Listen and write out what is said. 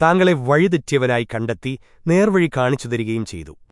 താങ്കളെ വഴിതെറ്റിയവരായി കണ്ടെത്തി നേർവഴി കാണിച്ചു തരികയും ചെയ്തു